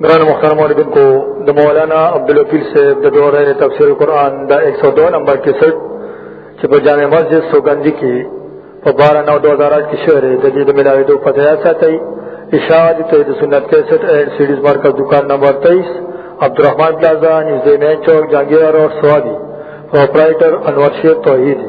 گران مخترم علیکم کو دا مولانا عبدالوکیل سے دا دورہ تفسیر قرآن دا ایک سو دو نمبر کی سٹ چپا جامع مسجد سوگندی کی پا بارہ نو دوزار آٹھ کی شعر جدید ملاوی دو پتہ ایسا تی اشاعت توید سنت کے سٹ اینڈ سیڈیز مارکز دکان نمبر تیس عبدالرحمن پلازان از دی مین چوک جانگیر اور سوادی پروپرائیٹر انور شیر توحیدی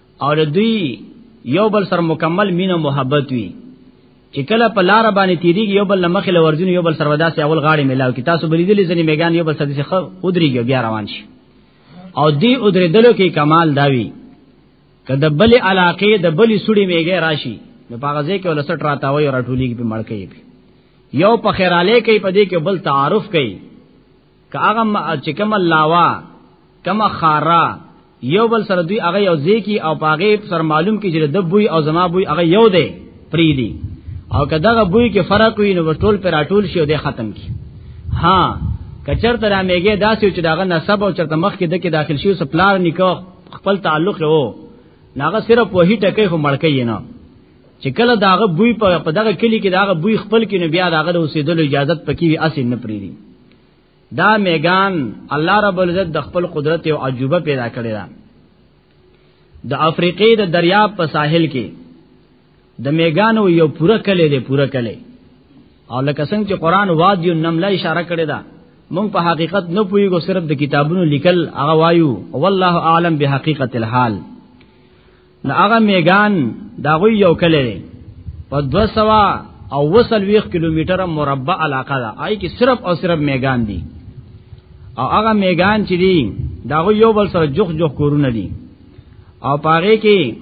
او دوی یو بل سره مکمل مینه محبت وي چې کله په لار باندې تیریږي یو بل مخې لورځي یو بل سره وداسې اول غاړي ملاو کی تاسو بریدلې ځنی میګان یو بل سره څخه ودرېږي بیا روان شي او دی ودرېدلو کې کمال داوي کله بلې علاقې د بلې سړي میګه راشي نو پاغه ځکه ول سټ راته وای راټولېږي په مړکې یو په خیراله کې په دې کې بل تعارف کوي که هغه چې کوم لاوا کوم خارا یو بل سره دوی هغه یو ځکی او پاغه سره معلوم کی چې د بوی او زما بوی هغه یو دی پریدي او که دغه بوی کې فرق وي نو ټول پر اټول شي او د ختم کی ها کچر تر میګه داسې چې داغه نسب او چرته مخ کې د کې داخل شي سپلار نکاح خپل تعلق وو ناغه صرف وਹੀ ټکه خو مړکې نه چې کله داغه بوی په دغه کلی کې داغه بوی خپل کې نو بیا داغه د اوسېدلو اجازه پکې وي اصل نه پریری دا میګان الله رب العزت د خپل قدرت او عجوبه پیدا کړی دا د افریقې د دریاب په ساحل کې د میګانو یو پوره کلی دی پوره کلی او لکه څنګه چې قران وادی النمل اشاره کړی دا مونږ په حقیقت نه پویګو صرف د کتابونو لیکل هغه وایو والله اعلم بحقیقت الحال نو هغه میګان دا غوی یو کلی دی په 200 او وصل ویخ کیلومتر مربع علاقه ده آی کی صرف او صرف میګان دی او هغه میګان چې دی دا غوی یو بل سره جوخ جوخ کورونه دي او پاره کې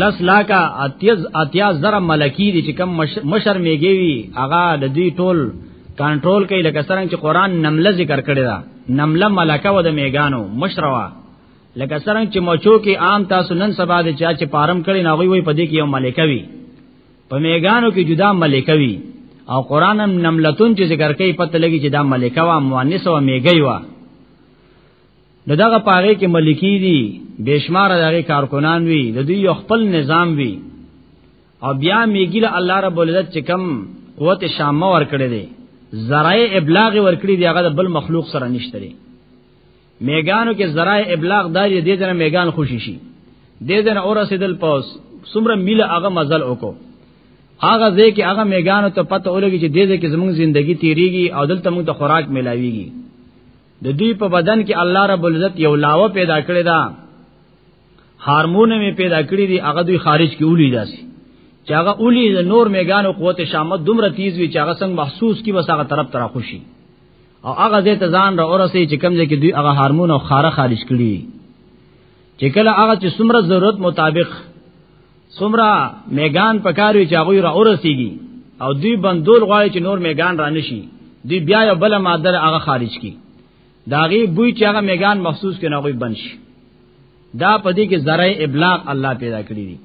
لس لاکا اتیز اتیاز در ملکی دي چې کم مشر میګوي هغه د دې ټول کنټرول کوي لکه څنګه چې قران نمله ذکر کړی دا نمله ملکه و د میګانو مشروا لکه څنګه چې مچو کې عام تاسو نن سبا د چا چې پارم کړي نه غوي په دې کې یو ملکه وي په میګانو کې جدا ملکه وي او قران هم نملتون چې ذکر کوي پته لګي چې دا ملکه وا مؤنث او میګي وا نو دغه پاره کې ملکی دي بشمار دغه کارکنان وي د دوی خپل نظام وي او بیا میګی له الله رب العزت چې کم قوت شام ور کړی دی ذرای ابلاغ ور کړی دی هغه بل مخلوق سره نشته میګانو کې ذرای ابلاغ دار دې دنه میګان خوشی شي دې دنه اور رسیدل پوس سمره میله هغه مزل وکړو هغه ځای کې هغه میګانو ته پته ولګي چې دې دې کې زموږ ژوندۍ تیریږي او دلته موږ ته خوراک ملاويږي د دوی په بدن کې الله رب العزت یو لاوه پیدا کړی دا هارمون می پیدا کړی دی هغه دوی خارج کې اولی داسي چې هغه اولی د نور میګانو قوت شامت دومره تیز وی چې هغه څنګه محسوس کی وسه هغه طرف تر خوشي او هغه دې ته ځان را اورسي چې کمزې کې دوی هغه هارمون او خاره خارج کړي چې کله هغه چې څومره ضرورت مطابق څومره میګان پکاروي چې هغه را اورسيږي او دوی بندول غواړي چې نور میګان را نشي دوی بیا یو بل ماده هغه خارج کړي داغي بوی چې هغه میګان مخصوص کې نه غوي بنش دا پدې کې ذرای ابلاغ الله پیدا کړی دي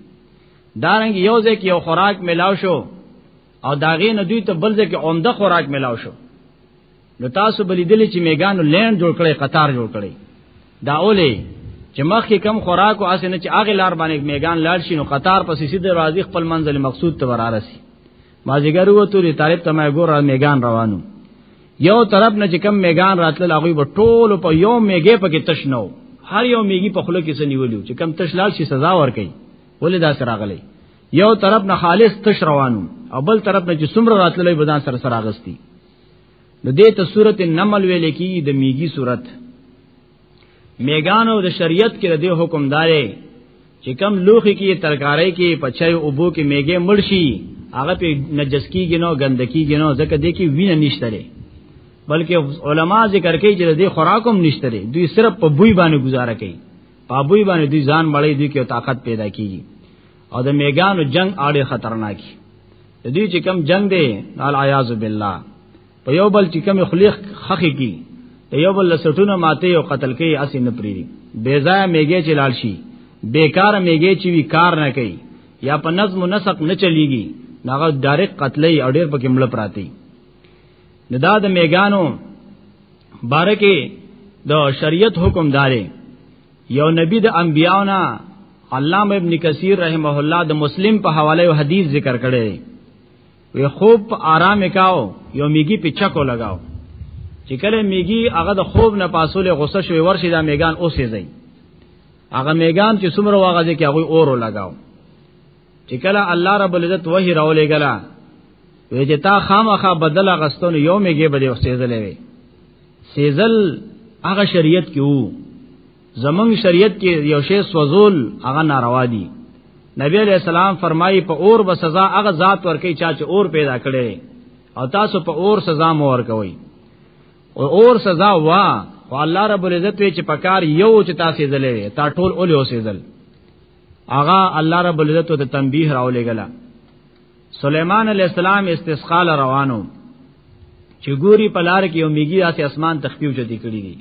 دارنګ یو ځکه یو خوراک ملاو شو او داغې نه دوی ته بل ځکه عمده خوراک ملاو شو نو تاسو بلی دلی چې میګانو لین جوړ کړي قطار جوړ کړي دا اولې چې مخکې کم خوراک او اسنه چې اغه لار باندې میګان لاړ شي نو قطار پسې سیده راځي خپل منزل مقصود ته ورارسي مازیګر وو ته طالب ته ما ګور میګان روانو یو طرف نه چې کم میګان راتل هغه په ټول په یو میګه پکې تشنو هر یو میګي په خله کې سنیولیو چې کم تشلال شي سزا ورکړي ولې دا سره غلي یو طرف نه خالص تش روانو او بل طرف نه چې څومره راتللې بدان سره سره اغستی نو دې ته صورت نمل ویل کی د میګي صورت میګانو د شریعت کې د حکم دارې چې کم لوخي کې ترکارې کې پچای او بو کې میګه مرشي هغه په نجس کیږي نو ګندکیږي نو ځکه دې کې وینه نشته لري بلکې علما ذکر کوي چې دې خوراکم نشته لري دوی صرف په بوی باندې گزاره کوي په بوی باندې دوی ځان مړې دوی کې طاقت پیدا کیږي او د میګانو جنگ اړې خطرناکي د دې چې کم جنگ دی العیاذ بالله په یو بل چې کم خلیق خخې کی د یو بل لسټونه ماته او قتل کوي اسی نه پری بے ځای میګه چې لال شي بیکار میګه چې وی کار نه کوي یا په نظم و نسق نه چلیږي ناغه ډایرک قتلې او ډیر پکې مړ پراتی نه دا د میګانو بارکه د شریعت حکم داري یو نبی د انبیاونه علامه ابن کثیر رحمه الله د مسلم په حواله یو حدیث ذکر کړی وی خوب آرام کاو یو میګي په چکو لگاو چې کله میګي هغه د خوب نه پاسول غوسه شوی ورشي دا میګان اوسې ځي هغه میګان چې څومره واغه ځي کې هغه اورو لگاو چې کله الله رب العزت وਹੀ راولې غلا وی چې تا خامخا بدل غستون یو میګي بده اوسې ځلې وی سیزل هغه شریعت کې وو زمنګ شریعت کې یو شی سوزول هغه ناروا دي نبی علیہ السلام فرمایي په اور به سزا هغه ذات ورکي چا چې اور پیدا کړي او تاسو په اور سزا مو ورکوي او اور سزا وا او الله رب العزت وی چې پکار یو چې تاسو زلې تا ټول اولې اوسې زل اغا الله رب العزت ته تنبیه راولې غلا سليمان عليه السلام استسقا روانو چې ګوري په لار کې یو میګي داسې اسمان تخپیو چتی کړی دي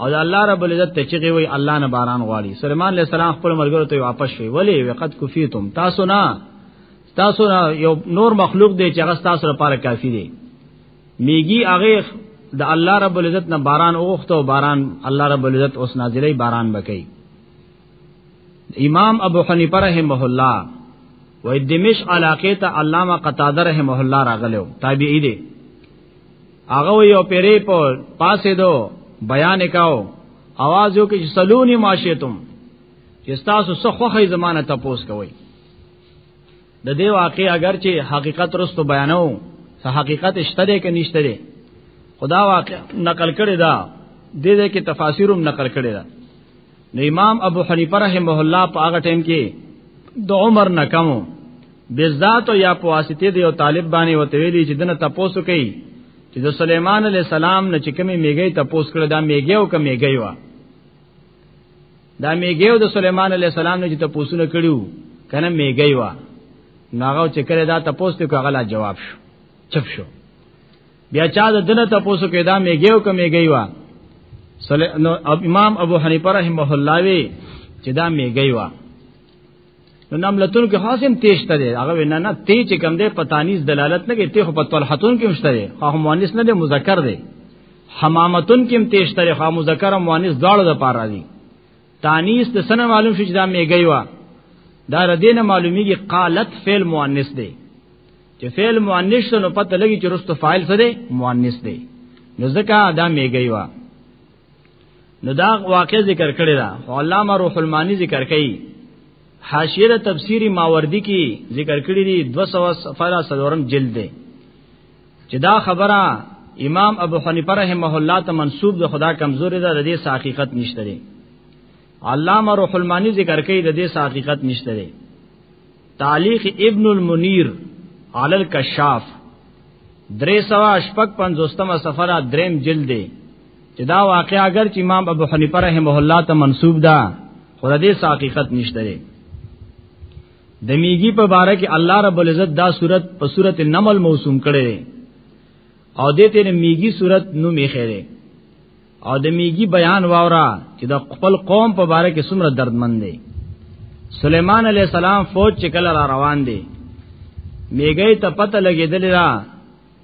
او د الله رب العزت ته چیغي وي الله نه باران غواړي سليمان عليه السلام خپل ملګرو ته واپس شوی ولی وقد کفیتم تاسو نه تاسو نه یو نور مخلوق دی چې هغه تاسو لپاره کافی دی میګي هغه د الله رب العزت نه باران اوخته او باران الله رب العزت اوس نازلې باران بکې امام ابو حنیفه رحمه الله وای دمش علاقه ته علامه قتاده رحمه الله راغلو تابعی دی هغه یو پیری په پاسې دو بیان کاو आवाज یو کې سلونی ماشیتم چې تاسو څه خوخه زمانه تپوس کوي د دې واقع اگر چې حقیقت رستو بیانو ته حقیقت شته دی که نشته دی خدا واقع نقل کړی دا دې دې کې تفاسیرم نقل کړی دا نو امام ابو حنیفه رحمه الله په هغه ټیم کې د عمر نه کمو بذات یا په واسطه دی او طالب باندې وته ویلی چې دنه تاسو کوي چې د سليمان عليه السلام نه چې کومې میګي تاسو کړه دا میګي او کومې میګي وا دا میګي او د سليمان عليه السلام نه چې تاسو نه کړیو کنه میګي وا ناغه چې کړه دا تاسو ته کغلا جواب شو چپ شو بیا چا د دنه تاسو کې دا میګیو کمې گیوا نو امام ابو حنیفه رحمه الله وی چې دا میګی وا نو نملتون کې حاسم تیز ته دی هغه نه نه تیز چې کم دی پتانیز دلالت نه کوي ته په طلحتون کې مشته دی خو مؤنث نه دی مذکر دی حمامتون کې هم تیز ته خو مذکر او مؤنث دواړو د پاره دی تانیس د سنه معلوم شي چې دا میګی وا دا ردینه معلومیږي قالت فعل مؤنث دی چې فعل مؤنث نو پته لګي چې رستو فاعل څه دی مؤنث دی نو ځکه دا میګی وا نو دا واقع ذکر کړی دا علامه روح المانی ذکر کړي حاشیه تفسیری ماوردی کی ذکر کړی دی 200 صفحه سلورم جلد دی چې دا خبره امام ابو حنیفه رحمه الله ته منسوب د خدا کمزوري ده د دې حقیقت نشته دی علامه روح المانی ذکر کوي د دې حقیقت نشته دی تعلیق ابن المنیر علی الکشاف درې سوا شپږ پنځوستمه سفره دریم جلد دی چې دا واقع اگر چې امام ابو حنیفه رحمه الله ته منسوب ده خو د دې حقیقت نشته دی د میږي په باره کې الله رب العزت دا صورت په صورت نمل موسوم کړي او دې ته میږي صورت نو میخره او د میګي بیان واورا چې د خپل قوم په باره کې څومره دردمن دی سليمان عليه السلام فوج چې کله را روان دی میګي ته پته لګېدل را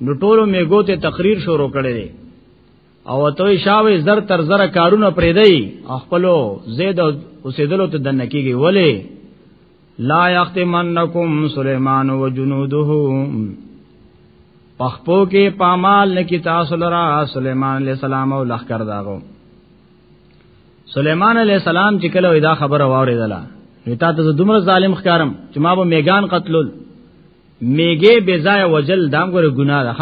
نو ټولو میګو ته تقریر شروع کړي دي او ته شاوې زر تر زر کارونه پرې دی خپلو زید او اوسېدلو ته دنه کیږي ولی لا یختمنکم سلیمان و جنوده پخپو کې پامال نکی تاسو لرا سلیمان علیہ السلام او لخر داغو سلیمان علیہ السلام چې کله دا خبره واوریدله نو تا ته دومره ظالم ښکارم چې ما به میګان قتلول میګه بے ځای وجل دام ګره ګناه ده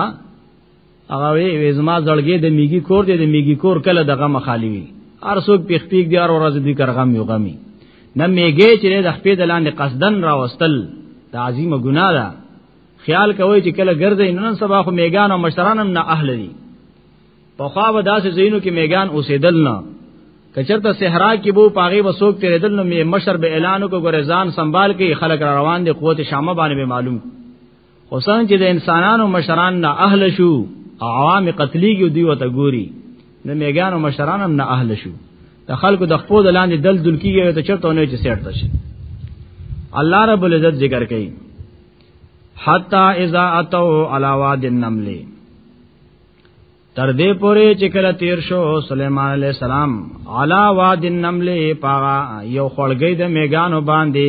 هغه وی زما زړګې د میګي کور دی د میګي کور کله دغه مخالی وی هر څوک پیخ پیګ دی هر ورځ دی کرغم یو غمی نه میګي چې د خپې د لاندې قصدن راوستل د عظیمه ګناه ده خیال کوي چې کله ګرځي نن سبا خو میګان او مشران هم نه اهل دي په خوا به داسې زینو کې میګان اوسېدل نه کچرته صحرا کې بو پاغي وسوک تیرېدل نو مشر به اعلان وکړ ګورې ځان سنبال کې خلک را روان دي قوت شامه باندې معلوم اوسان چې د انسانانو مشران نه اهل شو عوام قتلېږي دی وته ګوري د میګانو مشران هم نه اهل شو د خلکو د خپل لاندې دل دل کیږي ته چرته نه چې سیټ شي الله رب العزت ذکر کوي حتا اذا اتو علی واد النمل تر دې پورې چې کله تیر شو سليمان عليه السلام علا واد النمل پاغا یو خړګې د میګانو باندې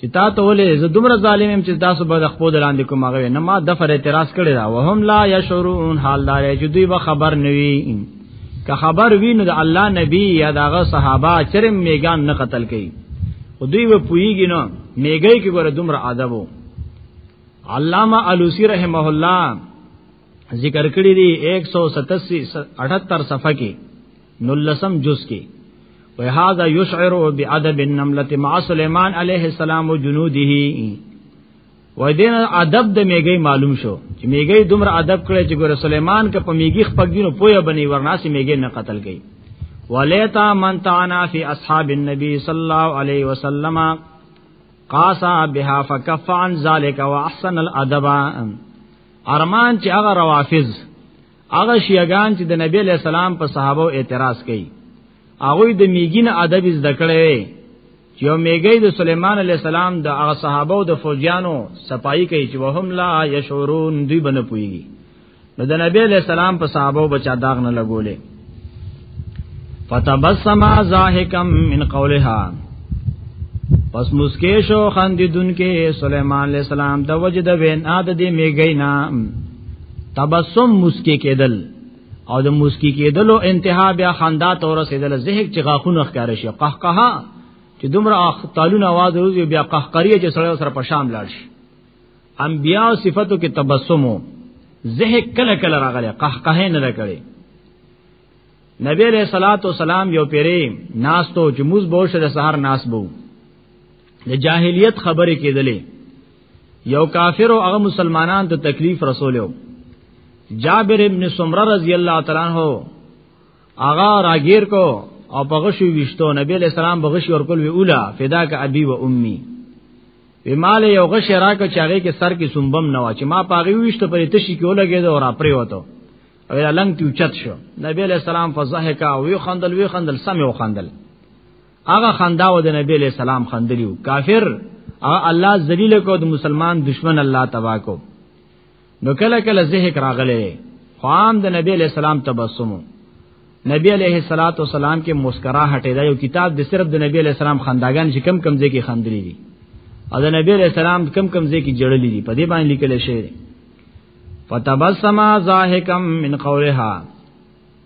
چې تا ته ولې زه دومره ظالم يم چې تاسو به د خپل لاندې کوم هغه نه ما د فر اعتراض کړی دا وهم لا یشعرون حال دار چې دوی به خبر نوي که خبر وینو د الله نبی یا دغه صحابه چرم میګان نه قتل کړي خو دوی و پویږي نو میګي کې ګوره دومره ادب وو علامہ علوسی رحمه الله ذکر کړی دی 187 78 صفحه کې نلسم جز کې وهذا يشعر بأدب النملة مع سليمان عليه السلام وجنوده و دین ادب د میګي معلوم شو چې میګي دومره ادب کړي چې ګور سليمان ک په میګي خپګینو پویا بني ورناسي میګي نه قتل کړي ولیتا من تعنا فی اصحاب النبی صلی الله علیه وسلم قاسا بها فكف عن ذلك واحسن الادب ارمان چې هغه روافض هغه شیعاګان چې د نبی له سلام په صحابه اعتراض کوي هغه د میګین ادب زده کړي چې یو میګی د سليمان علی السلام د هغه صحابه او د فوجانو صفائی کوي چې وهم لا یشعرون دوی بنه پوي نو د نبی له سلام په صحابه بچا داغ نه لګولې فتبسم ضاحکم من قولها پس مسکې شو خندیدونکې سليمان علی السلام د وجد وینا د دې میګینا تبسم مسکی کېدل او د مسکی کېدلو انتها بیا خندا ته ورسېدل زهک چې غاخونه ښکار شي قهقها چې دومره اختالون आवाज وروزي بیا قهقریه چې سړی سره پشام لاړ شي انبیا صفاتو کې تبسم زهک کله کله راغلی قهقه نه لکړي نبی علیہ الصلوۃ والسلام یو پیری ناس تو جموز بوش د سحر ناس بو د جاهلیت خبرې کېدلې یو کافر او هغه مسلمانان ته تکلیف رسولیو جابر ابن سمره رضی الله تعالی عنہ آغا راگیر کو او پغشو وشتو نبی علیہ السلام بغش ورکول وی اولا فدا کا ابي و امي وی مال یو غش راکو چاغه کې سر کې سنبم نه وا چې ما پاغي وشته پرې تشي کې ولګې او را پرې وته او یا لنګ تی چت شو نبی علیہ السلام فضحکا وی خندل وی خندل سم یو خندل هغه خندا و د نبی علیہ السلام خندلیو کافر هغه الله ذلیل کو د مسلمان دشمن الله تبا کو نو کله کله زهک راغله خام د نبی علیہ السلام تبسم نبی علیہ الصلات والسلام کې مسکرا هټې دا یو کتاب د صرف د نبی علیہ السلام خنداګان چې کم کم ځای کې خندلې دي او د نبی علیہ السلام کم کم ځای کې جړلې دي په دې باندې لیکل شوی فتبسم ضاحکم من قولها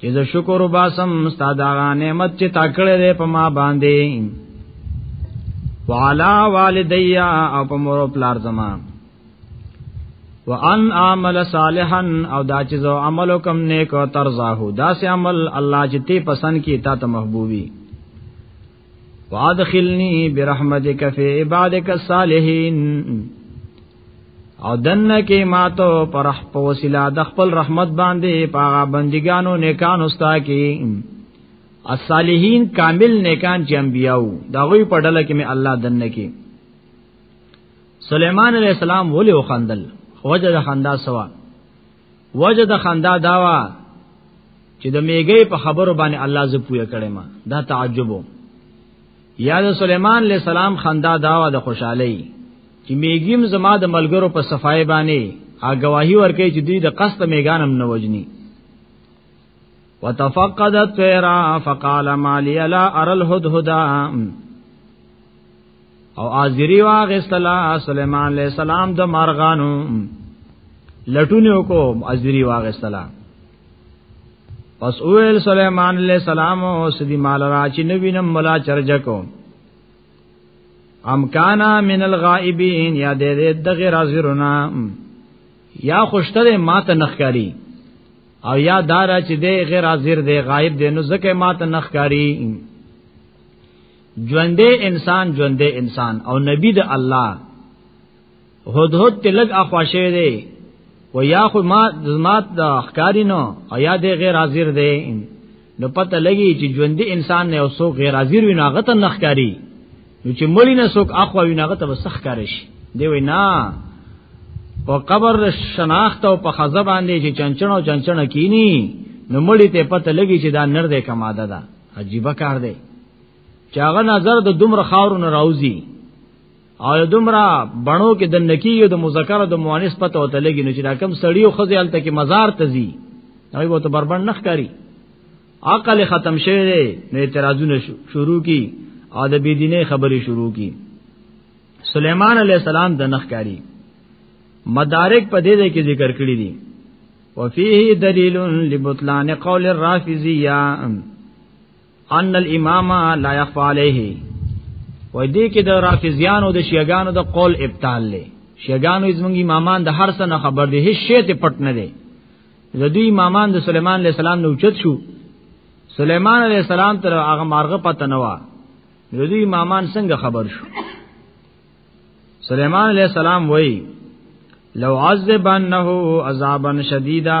چې زه شکر وباسم ستاسو دا نعمت چې تا کړې ده په ما باندې وعلى والدي او په مور او پلار زمان وان عمل صالحا او دا چې زو عمل کوم نیک او ترزاهو دا سه عمل الله چې تی پسند کی تا ته محبوبي وادخلنی برحمتک فی عبادک الصالحین او دنه کې ماتو پر په وسیله د خپل رحمت باندې پاغه بندګانو نیکان استا کې الصالحین کامل نیکان چې انبیاو دا غوی په ډله کې می الله دنه کې سليمان عليه السلام ولې وخندل خوجه د خندا سوا وجه د خندا داوا چې د میګي په خبرو باندې الله ز پوهه کړي ما دا تعجب یا د سليمان عليه السلام خندا داوا د خوشحالي چې میګیم زما د ملګرو په صفای باندې ا گواہی ورکړي چې دوی د قصد میګانم نه وجني وتفقدت فيرا فقال ما لي لا ارى الهدهد او حاضری واغستلا سليمان عليه السلام د مارغانو لټونو کو حاضری واغستلا پس اویل سليمان عليه السلام او سدي مال را چې نبی نم ملا چرج کو ام کانا من الغائبین یا دې دې دغه رازرنا یا خوشتره ماته نخکاری او یا دارا چې دې غیر حاضر دې غائب دې نو زکه ماته نخکاری ژوندې انسان ژوندې انسان او نبی د الله هدهد تلګ اخواشه دی و یا خو ما زمات د اخکاری نو او یا دی غیر حاضر دی نو پته لګی چې ژوندې انسان نه او سو غیر حاضر وي ناغه ته نخکاری نو چې مړی نه سوک اخوا وي ناغه ته وسخ کارش دی وی نه په قبر شناخت او په خزه باندې چې چنچنو چنچنه کینی نو مړی ته پته لګی چې دا نر دی کماده ده عجیب کار دی چې هغه نظر د دومره خاورو نه راوځي او د دومره بڼو کې د نکی او د مذکر او د مؤنث پته وته لګي نو چې دا کم سړی او خزه الته کې مزار تزي هغه وته بربند نخ کاری عقل ختم شوی دی نو اعتراضونه شروع کی او د بيدینه خبرې شروع کی سليمان عليه السلام د نخ کاری مدارک په دې کې ذکر کړی دي وفيه دليل لبطلان قول الرافضيه ان الامام لا يخفى عليه وای دې کې د رافضیانو د شیعاګانو د قول ابطال لې شیعاګانو زمونږ امامان د هر څه نه خبر دي هیڅ شی ته پټ نه دي د دوی امامان د سليمان عليه السلام نه اوچت شو سليمان عليه السلام تر هغه مارغه پته نه و د دوی امامان څنګه خبر شو سليمان عليه السلام وای لو عذبنه عذابا شديدا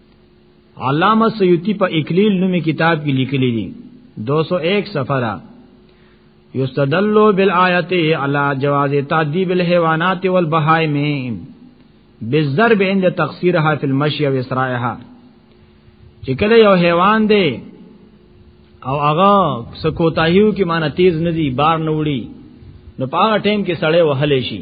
علامه سیوطی په اکلیل نومي کتاب کې لیکلي دي 201 صفحه یستدل بالآیات علی جواز تعذیب الحیوانات والبهائم بالضرب عند تقصیرها فی المشی و اسرائها چې کله یو حیوان دی او هغه سکوتاهیو کې معنی تیز ندی بار نه وړي نو په هغه ټیم کې سړی وهلې شي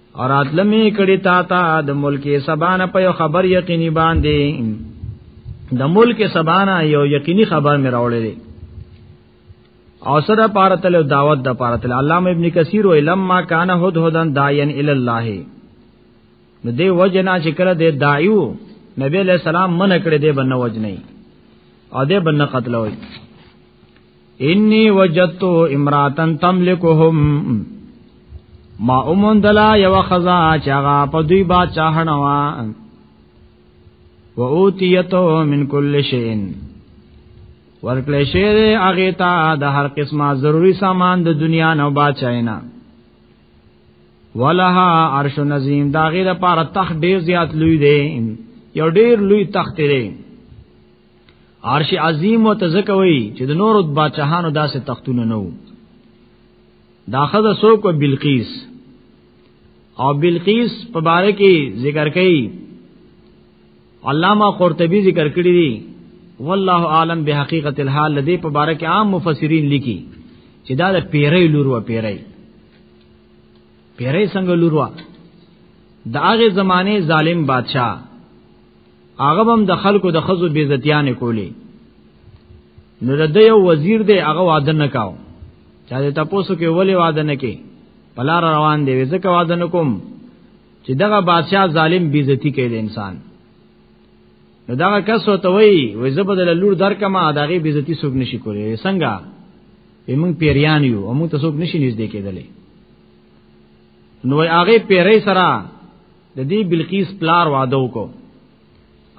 اور اتلمی کړي تا تا د ملک سبانه په یو خبر یقیني باندې د ملک سبانه یو یقیني خبر مې راوړلې او سره پارتل دعوت د پارتل علامه ابن کثیر و لما کان هد هدن داین ال الله نو دی وجنا چې کړه دی دایو نبی علیہ السلام من کړه دی بنه وجنی او دی بنه قتلوي انی وجدت امراتن تملکهم ما اومن دلا یو خزا چاغا په دوی با چاهنوا و اوتیتو من کل شین ورکل شیر اغه تا د هر قسمه ضروری سامان د دنیا نه با چاینا ولها عرش نظیم دا غیره پر تخ ډیر زیات لوی دی یو ډیر لوی تخت دی عرش عظیم او تزکوي چې د نورو بادشاهانو داسې تختونه نه وو داخذ سوق او بلقیس او بلقیس په باره کې ذکر کړي علامہ قرطبی ذکر کړی دی والله عالم به حقیقت الحال لدی په باره کې عام مفسرین لیکي چې دا د پیرې لور و پیرې پیرې څنګه لور و د هغه زمانه ظالم بادشاہ هغه هم د خلکو د خزو بیزتیانه کولی نو د یو وزیر دی هغه واده نه کاو چا ته تاسو کې ولې واده نه کې پلار روان دی ځکه واده نه کوم چې دغه بادشاہ ظالم بیزتی کوي د انسان نو دا کس ته وای وې زبدل لور درکما دغه بیزتی سوق نشي کولای څنګه موږ پیریان یو او موږ ته سوق نشي نږدې کېدلې نو هغه پیری سره د دې بلقیس پلار واده وکړو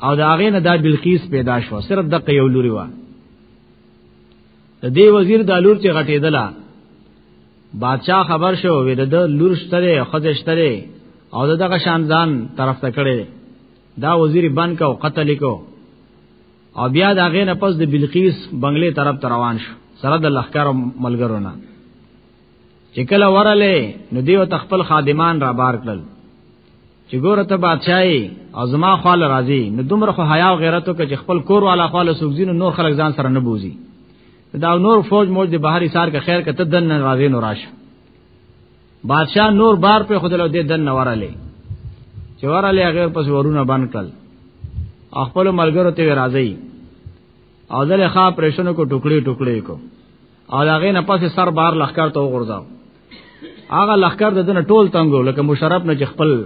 او دا غې نه دا بلقیس پیدا شو صرف د قیو لوري وا د دې وزیر د لور چې غټېدله بادشاہ خبر شو وې د لور شتره خځه شتره او دغه شان ځان طرف ته کړي دا وزیر بن کو قتل کو او بیا دا غې نه پس د بلقیس بنگلې طرف ته روان شو سره د لخر ملګرو نه چې کله ورلې نو دیو تخپل خادمان را بار کړل چې ګوره ته بادشاہي او زما خال راضي نو دومره خو حیا او غیرت وکړي چې خپل کور والا خال سوګزینو نور خلک ځان سره نه بوزي دا نور فوج موج د بهاري سار کا خیر کته دن نه راضي نو راشه بادشاہ نور بار په خود له دې دن نه وراله چې وراله غیر پس ورونه بند کړ خپل ملګرو ته راضي او دل ښا پرېشنو کو ټوکړي ټوکړي کو او هغه نه پاسه سر بار لخر ته وغورځاو هغه لخر د دنه ټول تنګو لکه مشرف نه خپل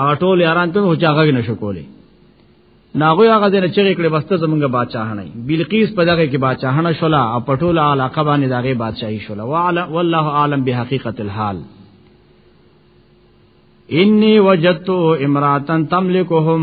هغه ټول یاران ته هوچا غږ نشو کولی ناغوی هغه دنه چې کړي بسته زمونږ بادشاہنه بلقیس په دغه کې بادشاہنه شولا او پټول علاقه باندې دغه بادشاہي شولا وعلى والله عالم بحقیقت الحال انی وجدت امراتن تملکهم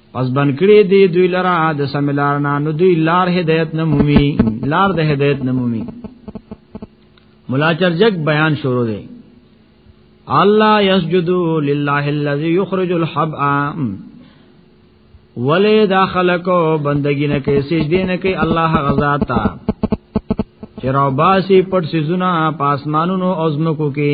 پس بن کړي دی دوی لرا د سملار نه نو دوی لار هدایت نه مومي لار د هدایت نه مومي مولا چرجک بیان شروع دی الله یسجدو لله الذی یخرج الحب ولی دا خلقو بندگی نه کوي سجدي نه کوي الله غزا تا چراو باسی پټ سيزونه پاسمانونو او زمکو کې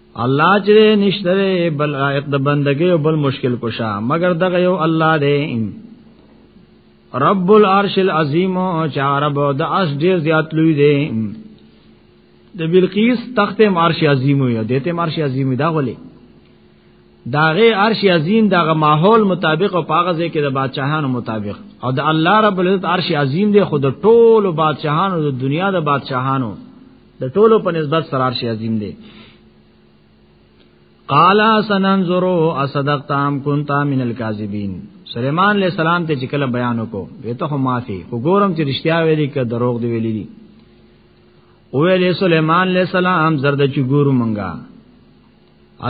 الله چې نشته بل لایق د بندګي او بل مشکل کشا مگر دغه یو الله دی رب العرش العظیم او چارب د اس ډیر زیات لوی دی د بلقیس تخت مارش عظیم وي دته مارش عظیم دا غلي داغه عرش عظیم دغه ماحول مطابق او پاغه ځای کې د بادشاهانو مطابق او د الله رب العزت عرش عظیم دی خود ټولو بادشاهانو د دنیا د بادشاهانو د ټولو په نسبت سره عرش عظیم دی قال سننظرو اصدقت ام كنت من الكاذبين سليمان عليه السلام ته چې کله بیان وکړو وته هم معافي وګورم چې رښتیا ویلي که دروغ دی ویلي دي ویلې سليمان عليه السلام زرد چې ګورو مونږه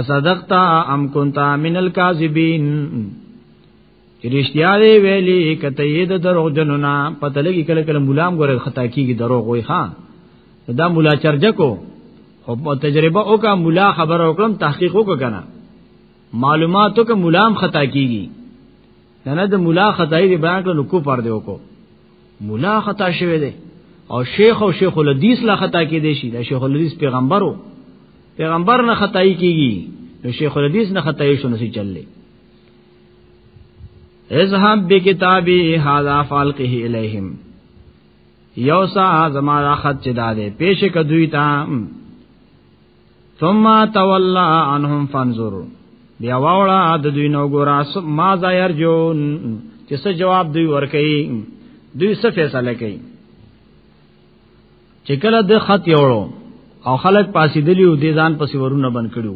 اصدقت ام كنت من الكاذبين رښتیا دی ویلي کته یې د دروغ جنونه پته لګي کله کله مولام ګره خطا کیږي دروغ وای ها دا مولا چرجکو خو په تجربه او کا مولا خبر او کلم تحقیق وک کنه معلوماتو کا مولام خطا کیږي نه د مولا خدای دی بیان کړو کو پر دی وکړو مولا خطا شوی دی او شیخ او شیخ الحدیث لا خطا کې دی شي د شیخ الحدیث پیغمبرو پیغمبر نه خدای کیږي نو شیخ الحدیث نه خدای شو نسی چللی اذهب بکتابی هذا فالقه الیہم یوسا زما دا خط چې دا دی پیش کدوی تا ثم تولى عنهم فانظر بیا واوړه د دوی نو ګورا ما ظاهر جون چې څه جواب دوی ورکړي دوی څه فیصله کوي چې کله د خط یوړو او خلک پاسې دلی او د ځان پسې ورونه بن کړو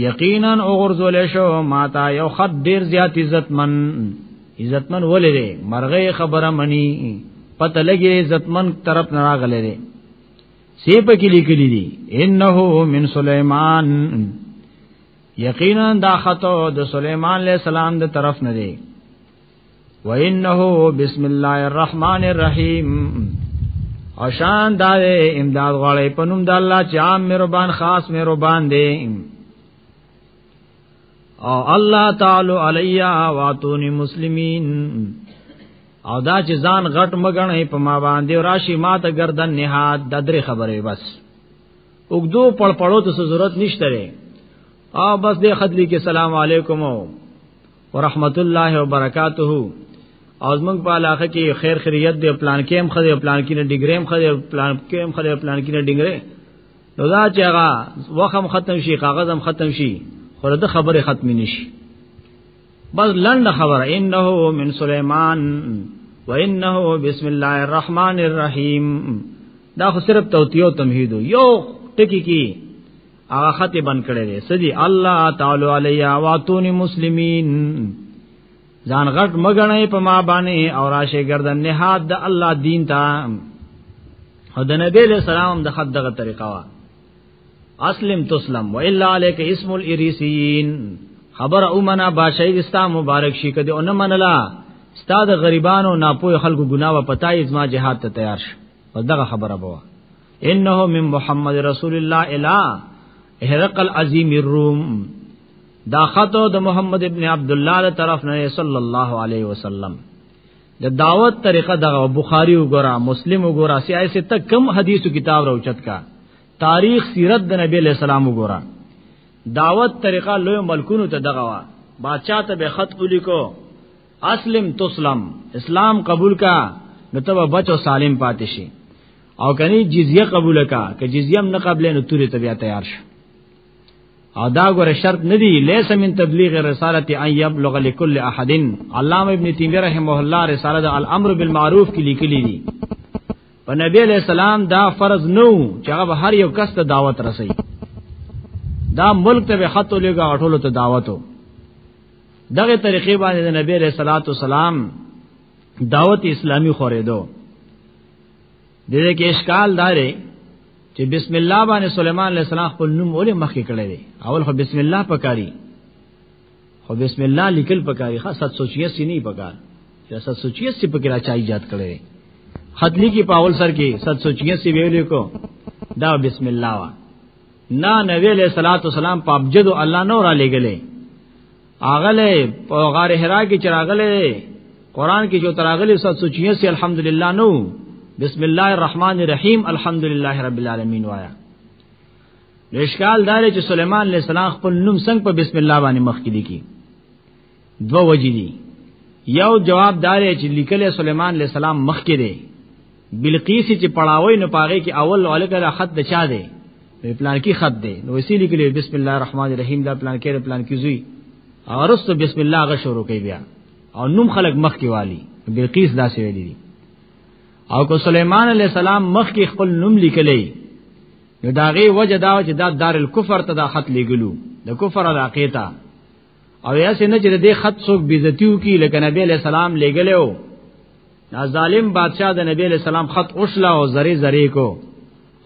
یقینا اوغرزول شو ما تا یو خط ډیر زیات عزتمن عزتمن ولې دی مرغه خبره منی پته لګي عزتمن طرف نه راغله دی سی په کې لیکلي دي انه من سليمان یقینا دا خطو د سليمان عليه السلام د طرف نه دی وانه بسم الله الرحمن الرحیم او شان دا امداد غړې پنوم د الله چې عام مهربان خاص مهربان دی او الله تعالی علیا واتونی مسلمین او دا چې ځان غټ مګنې په ما باندې راشي ما ته گردن نهاد د درې خبرې بس وګدو پړ پړو ته ضرورت نشته او بس دې خدلی کې سلام علیکم او ورحمت الله وبرکاته او زمنګ په علاقه کې خیر خیریت دی پلان کې هم خدای پلان کې نه ډیګریم خدای پلان کې هم خدای پلان کې نه ډیګره نو دا چې هغه وخم ختم شي کاغذ هم ختم شي خو د خبره ختم نشي بس لنډه خبره انه من سليمان وانه بسم الله الرحمن الرحیم دا خو صرف توتیو تمهید یو ټکی کی هغه خط بند کړی دی سدي الله تعالی علی اواتون مسلمین ځان غټ مګنه په ما باندې او راشه گردن نهاد د الله دین ته او د نبی له سلام د خط دغه طریقه وا اسلم تسلم و الا علیک اسم الاریسین خبر او منا باشید استا مبارک شي کده اون منلا استاد غریبانو ناپوه خلکو ګناوه پتاي ازما جهاد ته تیار شي په دغه خبره بوا انه من محمد رسول الله الا هرقل عظیم الروم دا خطو د محمد ابن عبد الله له طرف نه صلی الله علیه وسلم د دعوت طریقه دغه بخاری وګوره مسلم وګوره سیاسي ته کم حدیثو کتاب راوچت کا تاریخ سیرت د نبی علیہ السلام وګوره دعوت طریقه لوی ملکونو ته دغه وا بادشاہ ته به خط ولیکو اسلم تسلم اسلام قبول کا نو تب بچو سالم پاتې شي او کني جزيه قبول کا که جزيه هم نه قبل نو توري طبيعت تیار شي او دا ګوره شرط ندی لیس من تبلیغ رسالت ان یبلغ لكل احد علامه ابن تیمیه رحمه الله رساله د الامر بالمعروف کې لیکلی دی په نبی علیہ السلام دا فرض نو چې هغه هر یو کس ته دعوت رسي دا ملک ته خط لګا غټولو ته دعوتو دغه طریقې باندې د نبی علیہ الصلوۃ والسلام دعوت اسلامی خورېدو د دې کې اشکال دارې چې بسم الله باندې سليمان عليه السلام خپل نوم ولې مخکې کړی دی اول خو بسم الله پکاري خو بسم الله لیکل پکاري ښه 786 نه پکار چې 786 پکې را چا ایجاد کړی خط لیکي په اول سر کې 786 ویلې کو دا بسم الله وا نه نبی علیہ الصلوۃ والسلام په ابجد الله نو را لګلې اغله په غار حرا کې چراغله قران کې جو تراغله 786 الحمدلله نو بسم الله الرحمن الرحیم الحمدلله رب العالمین وایا اشکال دار چې سليمان عليه السلام خپل نوم څنګه په بسم الله باندې مخکې لیکي دو وجې دي یو جواب دار چې لیکل سليمان عليه السلام مخ کې دی بلقیس چې پړاوي نه پاره کې اول ولکه خط د چا دی په پلان کې خط دی نو اسی لیکلی بسم الله الرحمن الرحیم دا پلان کې پلان کې زوی اورست بسم الله غ شروع کوي بیا او نوم خلق مخ کې والی بلقیس دا څه ویلی دي او کو سليمان عليه السلام مخ کې خپل نوم لیکلی نو داغه وجه دا چې دا دار الکفر ته دا خط لګلو د کفر علاقه ته او یا سینه چې د خط څوک بیزتیو کی لکه نبی علیہ السلام لګلو دا ظالم بادشاہ د نبی علیہ السلام خط اوشلا او زری زری کو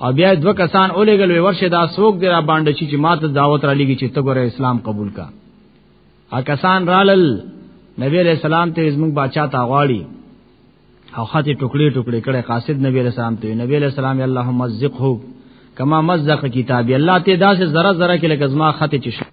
او بیا دو کسان اولېګل وی ورشه دا څوک دی را باندې چې ماته دعوت را لګی چې ته ګوره اسلام قبول کا ا کسان رالل نبی علیہ السلام ته زموږ بادشاہ تا غواړي او خاطی ټوکړي ټوکړي کړي قاصد نبی علیہ السلام ته نبی علیہ السلام الله مزقه کما مزق کتاب الله ته داسې ذره ذره کې لکه زما خط چې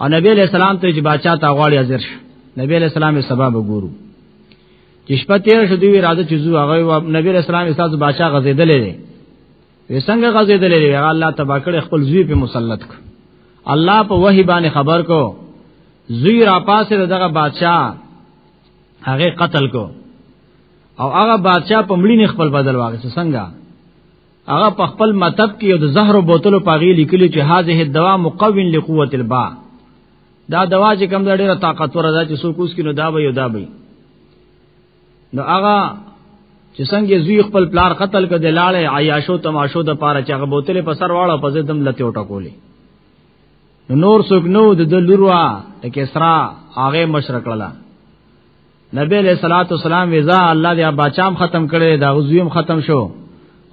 او نبی علیہ السلام ته چې بادشاہ ته غواړي حاضر شي نبی علیہ السلام یې سبب وګورو چې شپه تیر شو دوی راځي چې زو هغه نبی علیہ السلام یې تاسو بادشاہ غزیدلې دي وسنګ غزیدلې دي هغه الله تبا کړ خپل زوی په مسلط کړ الله په وحی باندې خبر کو زوی را پاسه دغه بادشاہ هغه قتل کو او هغه بادشاہ په مړینه خپل بدل واغې څنګه هغه په خپل مطب کې یو د زهرو بوتلو پاغي لیکلی چې هاذه الدوا مقوین لقوت البا دا دوا چې کوم د ډیره طاقت ور ده چې څوک اوس کې نو دا به یو دا به نو هغه چې څنګه زوی خپل پلار قتل کړ د لاړې عیاشو تماشو د پاره چې هغه بوتلې په سر واړه په زدم لته وټه کولې نو نور څوک نو د لوروا د کسرا هغه مشرک لاله نبی علیہ الصلوۃ والسلام ویزا الله دې بچام ختم کړي دا غزویم ختم شو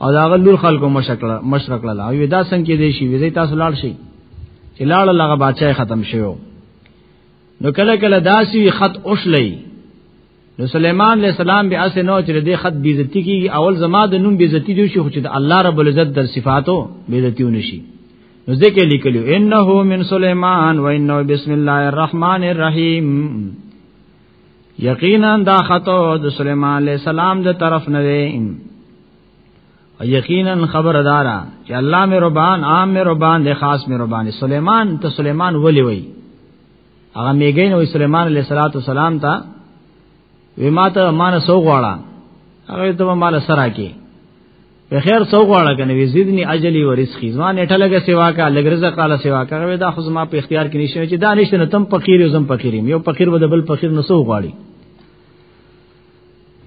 او دا غلور خلکو مشکل مشرکړه لا وی دا څنګه دې شي وی تاسو لاړ شي چې لاړ لغه بچای ختم شوو نو کله کله داسي خط اوښلې نو سليمان عليه السلام به اسه نو چې دې خط بیزتی کی اول زما د نوم بیزتی دی شو چې د الله رب العزت در صفاتو بیزتی ونشي نو ځکه لیکلو انه من سليمان و انه بسم الله الرحمن الرحیم یقینا دا خطو د سليمان عليه السلام د طرف نه دی او یقینا خبردارا چې الله مې ربان عام مې ربان دی خاص مې ربان دی سليمان ته سليمان ولي وي هغه میګین وي سليمان عليه السلام ته وی ما ته مان سو غواړه هغه ته مال سره کې په خیر څو غواړه کنه وی زیدنی اجلی و رزقی ځوان اټه لګه سیوا کا لګ رزق قال سیوا کا وی دا خو زما په اختیار کې نشته چې دا نشته نه تم فقیر یو زم فقیریم یو فقیر بده بل فقیر نو سو غواړي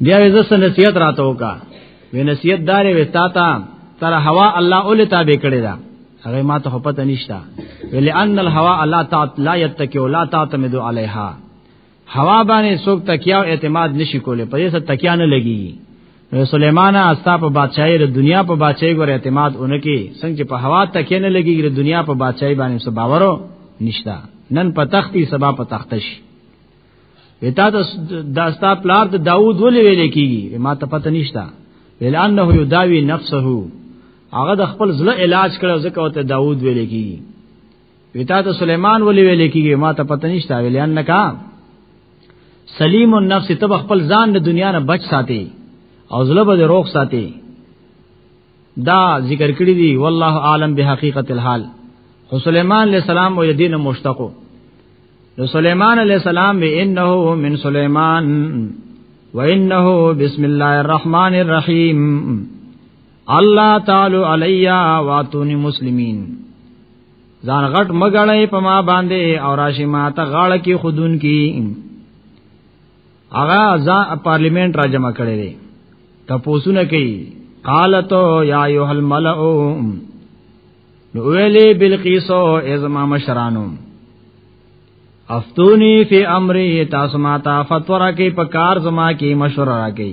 بیا یې زسه نصیحت راته وکا وی نصیحت دارې وی تا تا تر هوا الله اول تابع کړی دا هغه ما ته پته نشتا وی لئن الهوا الله تعالی لا یتکی ولا تعتمد علیها هوا باندې څوک تکیا او اعتماد نشي کولی په دې سره تکیا نه لګي نو سليمان استا په بادشاہي د دنیا په بادشاہي ور اعتماد اونکي څنګه په هوا تکیا نه لګي د دنیا په بادشاہي باندې څه باورو نشتا نن په تختی سبا په تختش وتا د داستا پلار د داوود ولې ویل کیږي ما ته پته نشتا ویل انه یداوی نفسه هغه د خپل زړه علاج کړو ځکه ته داوود ویل کیږي ویتا ته سليمان ولي ویل کیږي ما ته پته نشته ویل ان کا سلیم النفس تب خپل ځان د دنیا نه بچ ساتي او زلب د روغ ساتي دا ذکر کړی دی والله عالم بحقیقت الحال خو سليمان عليه السلام او دین مشتقو نو سليمان عليه السلام به انه من سليمان وانه بسم الله الرحمن الرحیم الله تعالی علیا واتونی مسلمین ځان غټ مګړې په ما باندې او راشي ما ته غاړه کې خودون کې هغه ځا پارلیمنت را جمع کړي دي تپوسونه کوي قالت یا ایه الملأ نو ویلې بلقیس او ازما مشرانو افتونی فی امری تاسو ما ته فتوا راکې په کار زما کې مشوره راکې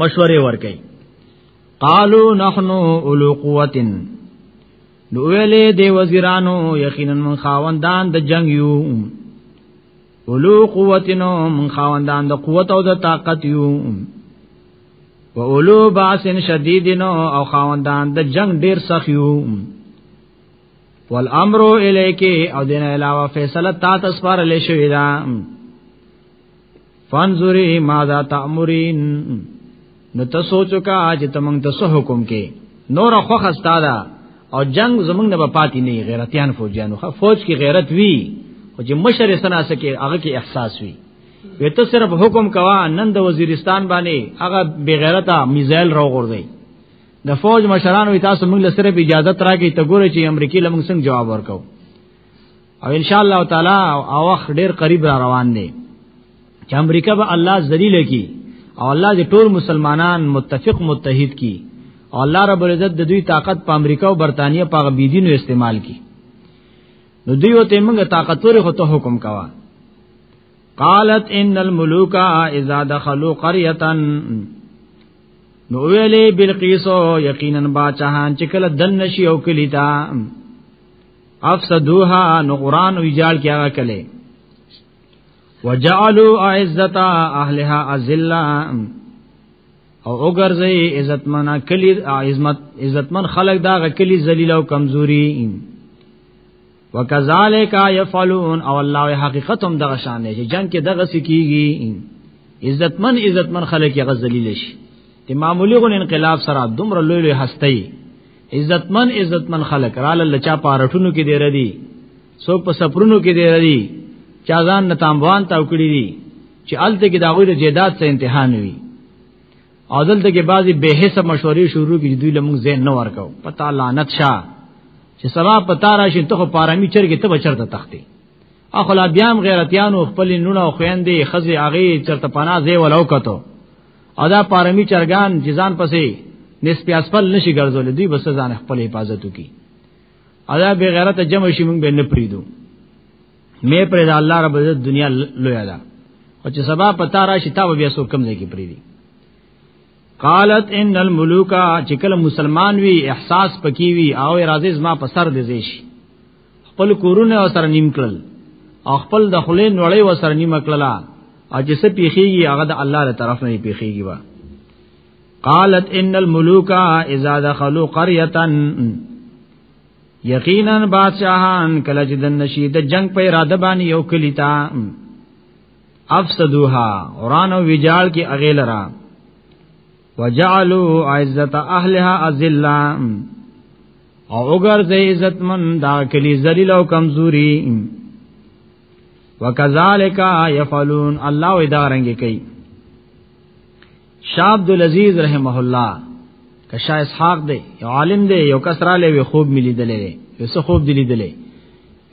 مشورې ورکړي قالو نحنو اولو قوتن نو ویلې دی وزیرانو یقینا من خاوندان د جنگ یو اولو قوتنو من خاوندان د قوت او د طاقت یو و اولو باسن شدیدنو او خاوندان د جنگ ډیر سخت یو والامر الیک او دین علاوه فیصله تا تسپار لشي دا فانظری ماذا تأمرین نو ته سوچو کا چې تمنګ ته سو حکم کې نور خو خستا ده او جنگ زمنګ نه پاتې نه غیرتيان فوجانو خو فوج کې غیرت وی او چې مشر سنا سکے هغه کې احساس وی وته صرف حکم کوا نن د وزیرستان باندې هغه بغیرتا میزایل راو غورځي د فوج مشرانو تاسو موږ له صرف اجازه تراکې ته ګورئ چې امریکای لمنګ څنګه جواب ورکاو او ان شاء الله تعالی او وخت ډیر قریب را روان دی چې امریکا به الله ذلیل کی او الله دې ټول مسلمانان متفق متحد کی او الله رب العزت د دوی طاقت په امریکا او برتانیې په غبیدینو استعمال کی نو دوی وته موږ طاقتور خو ته حکم کوا قالت ان الملوک اذا دخلوا قريه نو ویلې بلقیس یقینا باچهان چې کله دن نشي او کلیتا افسدوها نو قران ویجال کیا کله وجعلوا عزت اهلها ازلا او وګرځي عزتمن کلی عزت عزتمن خلق دا غکلی ذلیل او کمزوري وکذالک یفعلون او الله حقیقت هم دغه شان دی چې جنگ کې دغه سکیږي عزتمن عزتمن خلک یې غزلیل شي ته معمولی غو انقلاب سره دومره لوی لوی هستي عزتمن عزتمن خلق را لاله چا پارټونو کې دی ردی سو په سپرونو کې دی ردی چا ځان نتامبوان تاو کړی دی چې الته کې داغوی د جیدات څخه امتحان وی او دلته کې بعضی به حساب مشورې شروع کړي دوی لمون زین نه ورکاو پتا لعنت شاه چې سبا پتا راشي ته پارامی چرګ ته بچرته تختی اخلا بیام غیرتیانو خپل نونه خويندې خزي اغه چرته پناه زی ولو کتو او دا پارمی چرګان جزان پسې نسب اسفل نشي ګرځول دوی بس ځان خپل حفاظت وکي ادا به غیرت جمع شي موږ به نه پریدو مې پر الله رب عزت دنیا لوی ادا او چې سبا پتا راشي تا بیا سو کم ځای کې پریدي قالت ان الملوک چې کله مسلمان وي احساس پکې وي او راځي زما په سر دې شي خپل کورونه سره نیم کړل او خپل د خلې نړۍ و سره نیم کړل او چې څه پیخیږي هغه د الله له طرف نه پیخیږي وا قالت ان الملوک اذا دخلوا قريه یقینا بادشاہان کله چې د نشید جنگ په اراده باندې یو کلی تا افسدوها اورانو ویجال کې اغیلرا وجعلوا عزت اهلها اذلا او وګرځي عزت من دا کلی ذلیل او کمزوري وکذالک یفعلون الله ادا رنګي کوي شاه عبد العزيز رحمه الله کشا اسحاق دی یو عالم دی یو کسرا لوي خوب ملي دلې یو څه خوب دلی دلې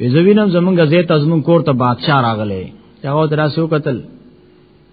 وزوینم زمونږ زیت ازمون کور ته بادشاہ راغله هغه دراسو قتل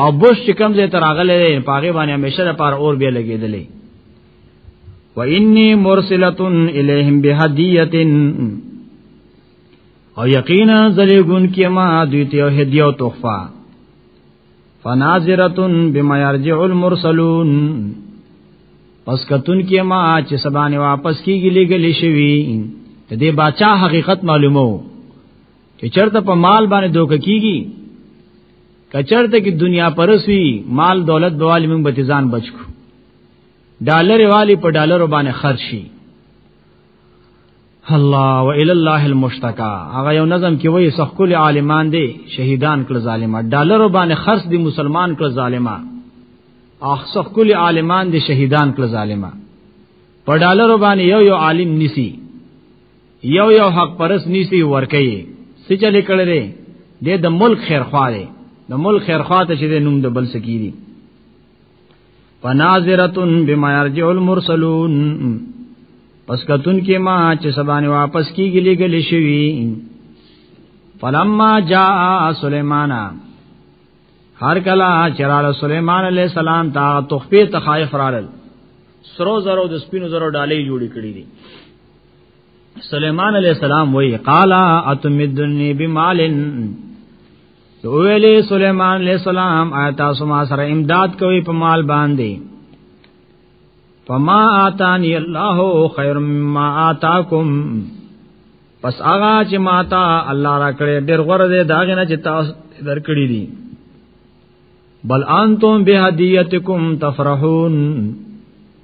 او بوش چې کم ځای تر اغله دی پاګې باندې همیشه د پار اور بیا لګېدلې و انی مرسلتن الیہم بهدیتن او یقینا زلیګون کې ما دوی ته هدیه او تحفه فناظرتن بما يرجع المرسلون پس کتون کې ما چې سبانه واپس کیږي لګل شوی ته دې بچا حقیقت معلومو چې چرته په مال باندې دوک کیږي کچرته کې دنیا پرسوي مال دولت به والی موږ به ځان بچو ډالر والی په ډالر باندې خرج شي الله و الی الله المشتکا هغه یو نظم کې وایي سخکل عالمان دي شهیدان کړ ظالما ډالر باندې خرج دي مسلمان کړ ظالما اخ سخکل عالمان دي شهیدان کړ ظالما په ډالر باندې یو یو عالم نسی یو یو حق پرس نیسی ورکی سی چلی کړی دی د ملک خیرخوا دی د ملک خیرخوا ته چې نوم د بل سکیری فناظرتن بما يرجع المرسلون پس کتون کې ما چې سبانه واپس کیږي لګل شوی فلما جاء سليمان هر کلا چرال سليمان عليه السلام تا تخفي تخايف رال سرو زرو د سپینو زرو ډالۍ جوړې کړې دي سليمان عليه السلام وی قال اتمدني بمال ویلی سليمان عليه السلام آتا سما سره امداد کوي په مال باندې فما آتانی الله خير مما آتاکم پس هغه چې ماتا الله را کړې ډېر غوړه دې داغه نه چې تاسو درکړې دي بل انتم بهدیتکم تفرحون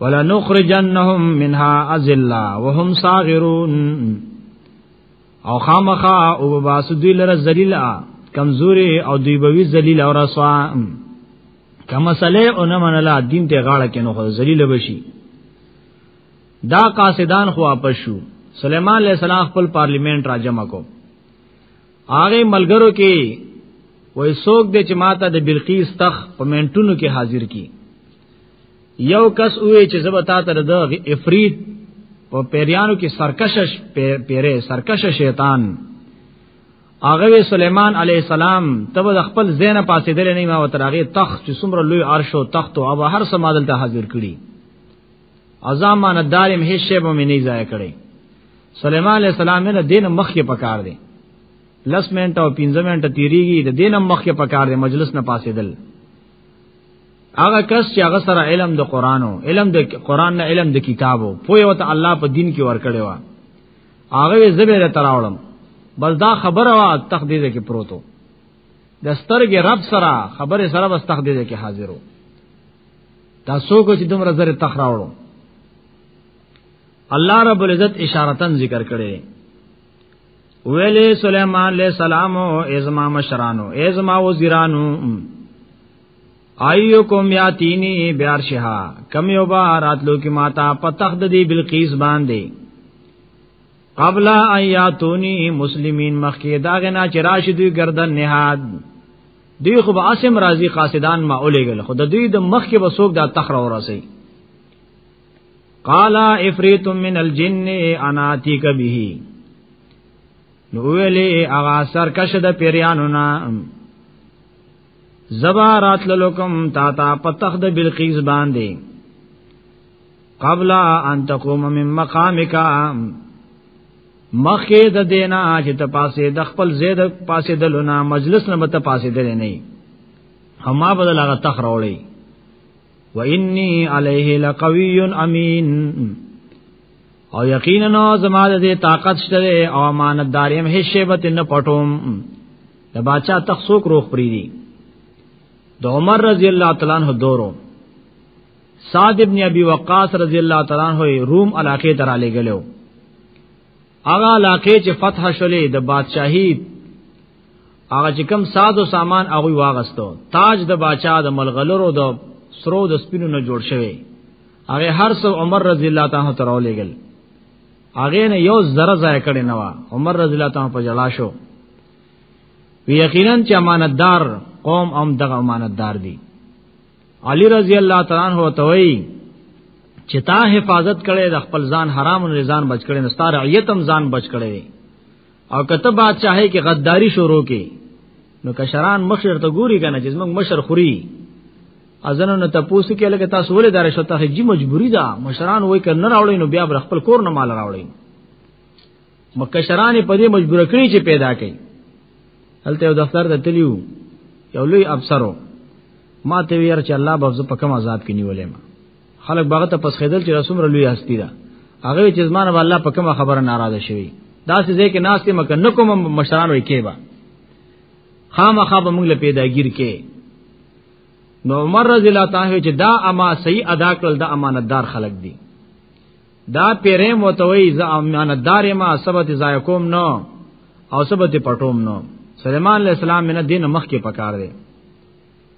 ولا نخرجنهم منها ازلا وهم صاغرون او خامخا او باسو دوی لره ذلیلا کمزوري او دوی بوي ذلیل او رسوا کما صلی اون منلا دین ته غاړه کې نو ذلیل بشي دا قاصدان خو واپس شو سليمان عليه السلام خپل پارلیمنت را جمع کو هغه ملګرو کې وای سوک د چماته د بلقیس تخ په منټونو کې حاضر کی یو کس وې چې زبر تا تر د افریت په پیریانو کې سرکشش پیره سرکش شیطان هغه سليمان عليه السلام تب د خپل زین پاسې دل نه ما وترغه تخت چې څومره لوی عرش او تخت او هر څه مادل ته حاضر کړي اعظم مان دارم هیڅ شی به مې نه ځای کړي سليمان عليه السلام نه دین مخ کې پکار دي لس منټه او 15 منټه تیریږي د دین مخ کې پکار دي مجلس نه پاسې دل هغه کس چې هغه سره علم د قرانو علم د قران نه علم د کتابو پوهه وته الله په دین کې ورکړي وا هغه زبېره تراولم بس دا خبره وا تقدیر کې پروتو د سترګې رب سره خبره سره بس تقدیر کې حاضرو دا څوک چې دومره زره تخراوړو الله رب العزت اشارتن ذکر کړي ویلی سلیمان علیہ السلام ازما مشرانو ازما وزیرانو ایوکم یاتینی بیار شها کم یو با راتلو کی ماتا پتخ د دی بلقیس باندې قبل ایاتونی مسلمین مخکی داغه نا چراشی دوی گردن نهاد دوی خو عاصم رازی قاصدان ما اولېګل خو د دوی د مخ کې وسوک دا تخره ورسي قال افریت من الجن انا اتیک به نو ویلې هغه سرکش د پیرانو نا زبارات لکم تا تا پتخ د بلقیس باندې قبل ان تقوم من مقامک مخه د دینا چې ته پاسې د خپل زید پاسې د لونه مجلس نه مت پاسې د نه هما بدل هغه تخ راولې و انی علیه لقوی امین او یقینا زما د طاقت شته او امانتداریم هیڅ شی به نه پټوم د بادشاہ تخصوک روخ پری دی د عمر رضی الله تعالی عنہ دورو سعد ابن ابي وقاص رضی الله تعالی عنہ روم علاقه تر علی غلو اغه علاقه چې فتح شولې د بادشاہي هغه چې کم ساز او سامان هغه واغستو تاج د باچا د ملغلرو د سرو د سپینو نه جوړ شوی هغه هر څو عمر رضی الله تعالی تر اولېګل هغه نه یو زره ځای کړي نه وا عمر رضی الله تعالی په جلا شو وی یقینا چې امانتدار قوم هم دغه امانتدار دي علی رضی الله تعالی عنہ توي چې تا حفاظت کړي د خپل ځان حرام او رضان بچ کړي نستار ایتم ځان بچ کړي او کته بادشاہي کې غداری شروع کې نو کشران مخشر ته ګوري کنه چې موږ مشر خوري ازنه نو تاسو کې لکه تاسو ولې دار شته چې جی مجبوری ده مشران وای کنه راوړی نو بیا بر خپل کور نه مال راوړی مکشران په دې مجبور کړی چې پیدا کړي هلته یو دفتر ته تلیو یو لوی افسرو ما ته ویل چې الله به زه په کوم عذاب کې نیولې ما خلک باغ ته پسخېدل چې رسومره لوی هستی ده هغه چې زمانه به الله په کومه خبره ناراضه شوی دا څه ځکه ناشته مکه نکوم مشران وې کېبا خامخا به موږ له پیداګیر کې نو عمر رضی الله تعالی چې دا اما صحیح ادا کړل دا امانتدار خلک دي دا پیرې موتوي ز امانتدار ما سبت ضایع کوم نو او سبت پټوم نو سليمان عليه السلام من دین مخ کې پکار دی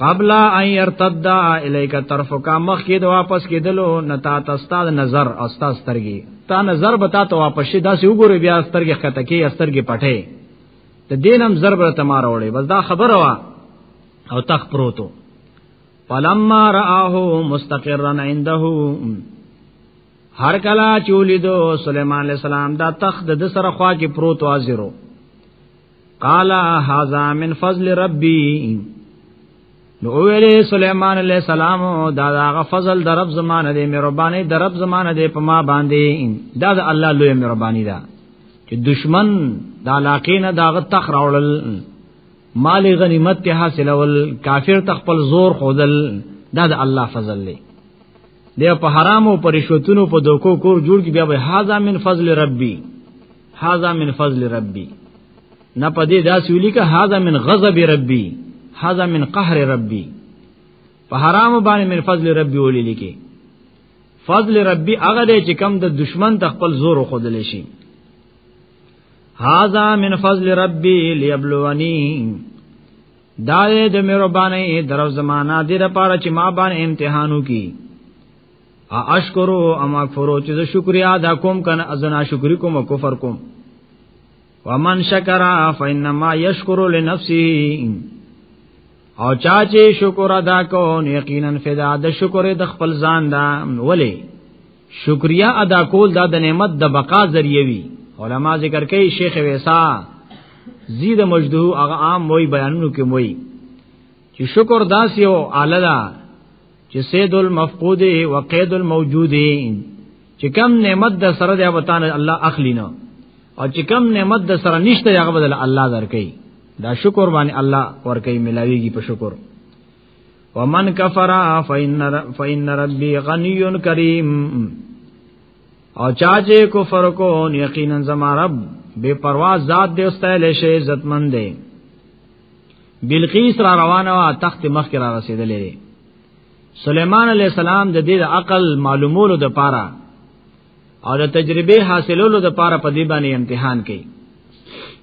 قبل ان يرتد اليك طرفك مخکې د واپس کېدلو نتا تستاد نظر او استاد سترګي تا نظر به تا ته واپس شي دا سی وګوره بیا سترګې خطه کې سترګې پټه ته دینم ضرب ته ما راوړې بس دا خبره وا او تخ پروتو فلما رآه مستقرا عنده هر کلا چولیدو سليمان عليه السلام دا تخت د سره خوا کې پروت وازرو قال هذا من فضل ربي نو ویلې سليمان عليه السلام دا دا فضل در رب زمانه دې مهرباني در رب زمانه دې په ما باندې دا د الله لوی مهرباني ده چې دشمن د علاقې نه داغه تخ راوړل مال غنیمت ته حاصلول کافر تخپل زور خودل دا د الله فضل لې دی په حرامو پرشوتونو په دوکو کور جوړ کی بیا به هاذا من فضل ربي هاذا من فضل ربي نه پدې داسې ولیکه هاذا من غضب ربي هاذا من قهر ربي په حرام باندې من فضل ربي ولې لیکي فضل ربي هغه دی چې کم د دشمن د خپل زور خودل شي هاذا من فضل ربي ليبلوني دا د مهرباني درو زمانہ دې لپاره چې ما باندې امتحانو کی اشکرو ام اکفرو چې زه شکریا ادا کوم کنه ازنا شکر کوم او کفر کوم ومن شکر فینما یشکر لنفسه او چا چې شکر ادا کو یقینا فدا د شکر د خپل ځان دا ولی شکریا ادا کول دا د نعمت د بقا ذریعہ وی علما ذکر کوي شیخ ویسا زید مجدو هغه عام وای بیانونو کې وای چې شکر داس یو اعلی ده چې سید المفقود و قید الموجود چې کم نعمت د سره دی وطن الله اخلی نه او چې کم نعمت د سره نشته هغه بدل الله درکې دا شکر باندې الله ورکې ملاویږي په شکر ومن کفر فإن فإن ربي غني كريم او چا چې کفر کو یقینا زما رب بے پرواز ذات دې استایل شي عزت مند دی بلقیس را روانه وا تخت مخ کې را رسیدلې سليمان عليه السلام د دې عقل معلومولو د پاره او د تجربه حاصلولو د پاره په دې باندې امتحان کوي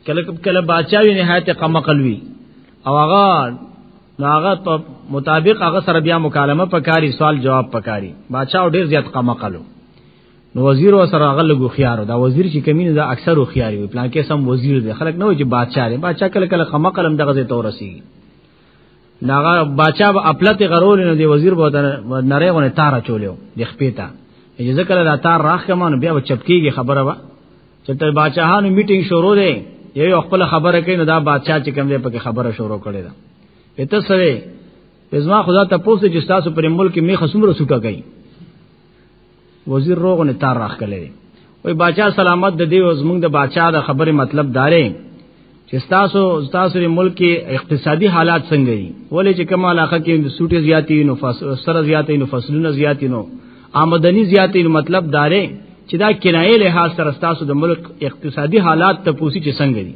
کله کله بادشاہي نهایت قم قلوي او هغه هغه په مطابق هغه سره بیا مکالمه پکاري سوال جواب پکاري بادشاہ ډیر زیات قم قلو نو وزیر وسره هغه لګو خيار دا وزیر چې کمینه دا اکثر او خيار وي پلان کې سم وزیر دی خلک نه وي چې بادشاہ دی بادشاہ کله کله خمه قلم دغه ته تورسي ناغه بادشاہ به خپلته غرول نه دی وزیر به نری غونه تار چولیو د خپېتا اجازه کله دا تار راخ کمانو بیا به چپکیږي خبره وا چې تر بادشاہانو میټینګ شروع دی یو خپل خبره کوي نو دا بادشاہ چې کوم دی په خبره شروع کړي دا اته سره پزما خدا ته پوسټ چې تاسو پر ملک می خصومره سټه کوي وزیر روغ نه تار راخ کله دی وای باچا سلامت د دې اوس موږ د باچا د خبره مطلب دارې چې تاسو تاسو د ملک اقتصادي حالات څنګه دي ولې چې کومه علاقه کې د سټي زیاتې نو فاصله سره زیاتې نو فاصلونه زیاتې نو آمدنی زیاتې نو مطلب دارې چې دا کنایې له حال سره تاسو د ملک اقتصادي حالات ته پوسی چې څنګه دي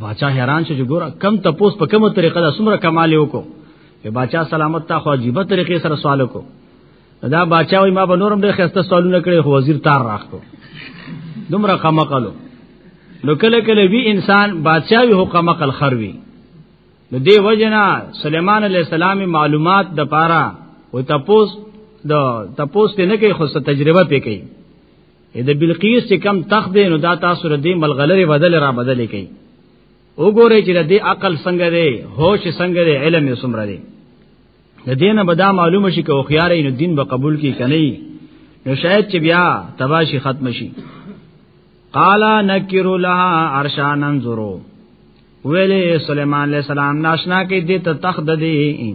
باچا حیران شو چې ګور کم تپوس په کومه طریقه دا سمره کمال وکړو په باچا سلامت تا خو عجیب طریقې سره سوال وکړو دا باچا وای ما به نورم ډېر خسته سوالونه کړي خو وزیر تار راخته دومره قمقلو نو کله کله وی انسان باچا وی هو قمقل خروي نو دی وجنا سليمان عليه السلام معلومات د پاره او تپوس د تپوس ته نه کوي خو تجربه پې کوي د بلقیس چې کم تخت دی نو دا تاسو ر دې ملغلره بدل را بدل کړي وګورئ چې د دې عقل څنګه دی هوش څنګه دی علم یې څومره دی د دین به دا معلومه شي که خيار نو دین به قبول کی کني نو شاید چې بیا تباشی ختم شي قالا نکر لها عرشا ننظرو ویلې سليمان عليه السلام ناشنا کې دې ته تخت دې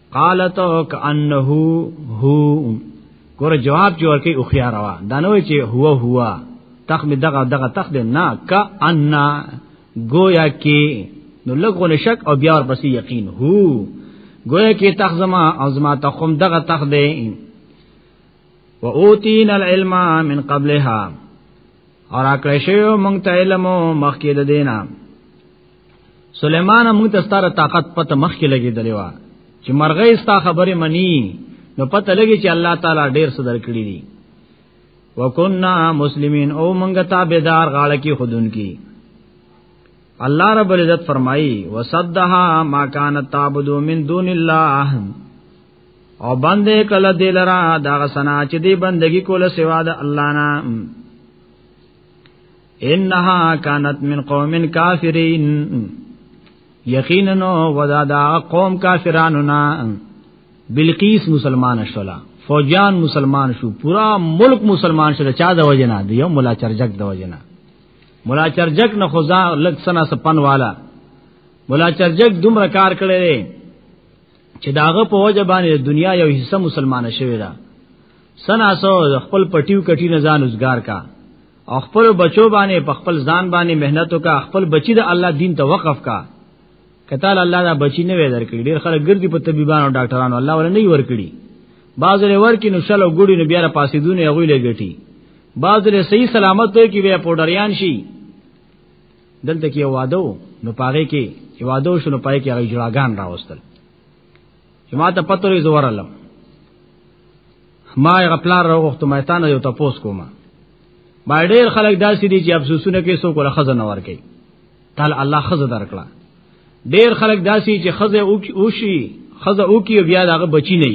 قالت کانه هو ګور جواب چې ورکه او خيار وا دا نه وي چې هو هو تخ می دغه دغه تخ دې نه ک ان گویا کې نو لګونه شک او بیا ورپسې یقین هو گویا کې تخ زما او زما تخم دغه تخ دې و اوتین العلم من قبلها اور اکړې شو مونږ ته علم مخکې د دینه سليمان موږ ته ستاره طاقت پته مخ کې لګي دی وا چې مرغې ستا خبره مني نو پته لګي چې الله تعالی ډېر څه درکړي دي وکنا مسلمین او موږ تابعدار غاړه کې خودن کې الله رب العزت فرمایي وصدها ما كانت تعبد من دون الله او باندې کله دلرا دا سنا چې دی بندگی کوله سوا د الله نه انها كانت من قوم كافرين یقینا ودا دا قوم کافرانو نا بلقیس مسلمان شولا فوجان مسلمان شو پورا ملک مسلمان شو چا د وجنا دی یو مولا چرجک د وجنا مولا چرجک نه خدا لک سنا سپن والا مولا چرجک دومره کار کړی چې داغه په وجه باندې دنیا یو حصہ مسلمان شوی دا سنا سو خپل پټیو کټی نه ځان روزگار کا او خپل بچو باندې په خپل ځان باندې مهنت وکا خپل بچی د الله دین ته وقف کا کته الله دا بچی نه وې درکړي ډیر خلک ګرځي په طبيبانو او ډاکټرانو الله ولا نه ورکړي باز له ورکی نو شلو ګړي نو بیا را پاسې دونه هغه لګټي باز له صحیح سلامت وي کې بیا پودریان شي دلته کې وادو نو پاره کې وادو شنو پای کې هغه جړاګان راوستل چې ما ته پته لري زور الله ما یې غپلار راغوښته ما ته نه یو تاسو کومه ما ډېر خلک داسې دي چې افسوسونه کوي سو کوله خزه نه ور کوي تعالی الله خزه درکړه ډېر خلک داسې چې خزه او شي خزه او کی بیا دغه بچی نه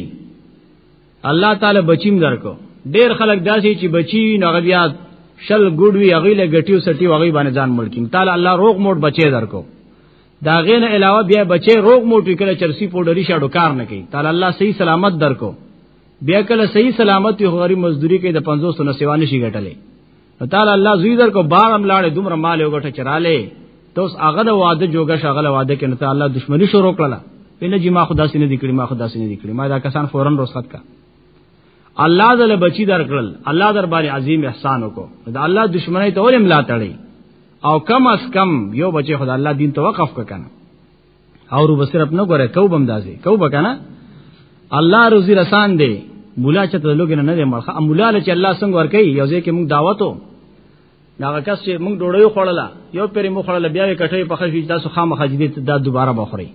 الله تعالی بچیم درکو ډېر خلک داسې چې بچی نه غویا شل ګډوي هغه له غټیو سټي وغي باندې ځان ملکین تعالی الله روغ موټ بچي درکو دا غین علاوه بیا بچي روغ موټی کله چرسی پودری شاډو کار نه کوي تعالی الله صحیح سلامت درکو بیا کله صحیح سلامت یو غری مزدوری کوي د 500 نه سیوانه شي غټلې تعالی الله زوی درکو باغ هم لاړې دومره مال یو غټه چراله توس هغه د واده جوګه شغله واده کینو ته الله دښمنی شروع کړله پنه جی ما خدا سینې دکړي ما خدا سینې دکړي ما دا کسان فورن رخصت کا الله دل بچی درکړل الله در باندې عظیم احسان وکړو دا الله دشمنی ته ولې ملا تړي او کم از کم یو بچی خدای الله دین ته وقف وکنه او رو بصرف نه ګوره کو بم دازي کو بکنه الله روزي رسان دی مولا چې ته لوګ نه نه مرخه مولا له چې الله څنګه ور کوي یو ځکه موږ دعوتو دا کس چې موږ ډوړیو خړله یو پرې مو خړله بیا یې کټې په خښې تاسو خامخا جدي دا دوباره بخوري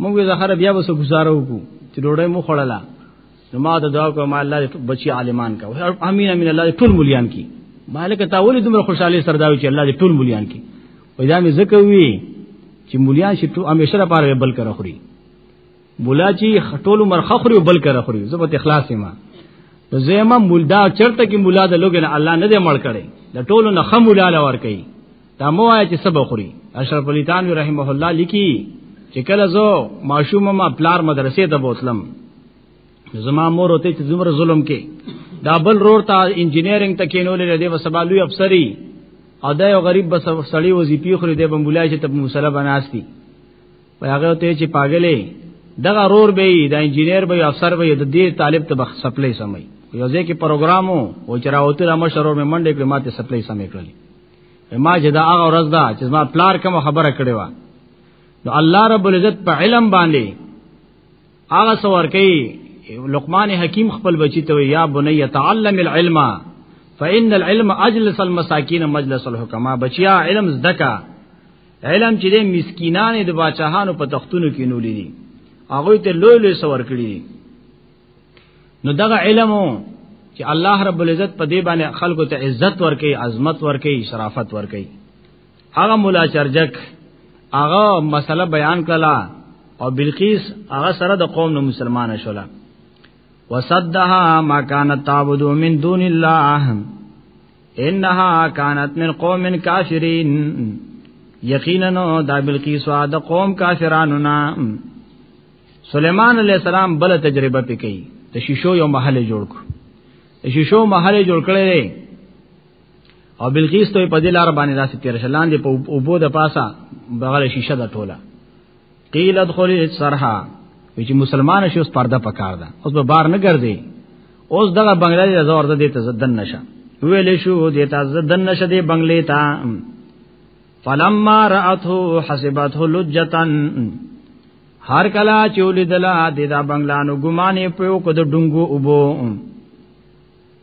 موږ به زخر بیا وسو گزارو کو چې ډوړې مو خړلا نو ما ته دعا کوم الله دې بچي عالمان کا امين امين الله دې ټول مليان کی مالک تا ولې دومره خوشاله سرداوي چې الله دې ټول مليان کی وای دا مې زکه وی چې مليان شي ټول همیشه لپاره بل کر خوري مولا چې خټول مرخه خوري بل کر خوري زبت اخلاص ما زما مولدا چرته کې مولا د لوګن الله نه دې مړ کړي د ټولو نه خمولا لور کوي دا مو آیا چې سبا خوري اشرف علي تانوي رحمه الله لیکي چې کله زه ماشوم ما پلار مدرسې ته بوتلم زما مور ته چې زمره ظلم کې دا بل رور ته انجینیرینګ ته کینولې لدی و سبا لوی افسری او دا یو غریب بس سړی وظیفې خوري دی بمبولای چې تب مصلی بناستی په هغه ته چې پاګلې دغه رور به دا انجینیر به افسر به د دې طالب ته بخ سپلې سمي یو ځکه پروګرامو او چراوته را مشرور مې منډې کړې ماته سپلې سمې کړلې ما چې دا هغه ورځ ده چې ما پلار کوم خبره کړې و نو الله رب العزت په علم باندې هغه سور کوي لقمان حکیم خپل بچی ته یا بنی تعلم العلم فإن العلم اجلس المساکین مجلس الحکما بچیا علم زدکا علم چې د مسکینانو د باچاهانو په تختونو کې نولې دي هغه ته لوی لوی سور کړی دي نو دغه علم چې الله رب العزت په دې باندې خلکو ته عزت ورکړي عظمت ورکړي شرافت ورکړي هغه مولا چرجک هغه مسله بیان کړه او بلقیس هغه سره د قوم نو مسلمان شولا وصدها ما كانت تعبد من دون الله انها كانت من قوم كافرين یقینا دا بلقیس د قوم کافرانو نه سليمان عليه السلام بل تجربه پکې د شیشو یو محل جوړ کړ د شیشو محل جوړ کړی او بلقیس ته په دې لار باندې داسې تیر شلان دی په اوبو د پاسا بغل شیشه د ټوله قیل ادخل السرها چې مسلمان شي اوس پرده پکار ده اوس به بار نه ګرځي اوس دغه بنگله دې زور ده دې ته زدن نشه ویلې شو دې ته زدن نشه دې بنگلې ته فلما رأته حسبته لجتن هر کلا چولی دلا د دا بنگلانو ګمانې په کو د ډنګو وبو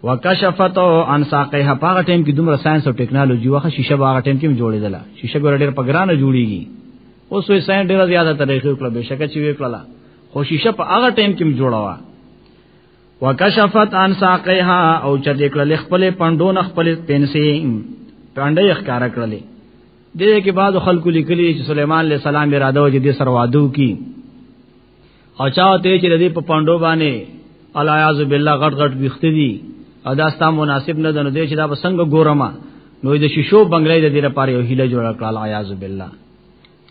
وکشفت عن ساقه په هغه ټیم کې دومره ساينس او ټیکنالوژي واخه شیشه په هغه ټیم کې جوړېدله شیشه ګور ډېر په ګرانه جوړیږي اوس وې ساينس ډېر زیاته طریقې وکړه به شکه چې وکړه خو شیشه په هغه ټیم کې جوړاوه وکشفت عن ساقها او چې دکړل خپل پندون خپل پنسي پندې ښکار کړلې دې کې بعد خلکو لیکلي چې سليمان عليه السلام اراده و چې دې سر وادو کی او چا ته چې دې په پندو باندې الیاذ بالله غټ غټ بيخت دي ادا ستا مناسب نه دنو دې چې دا بسنګ ګورما نو د شیشو بنگلې د دې لپاره یو هیله جوړه کړل الیاذ بالله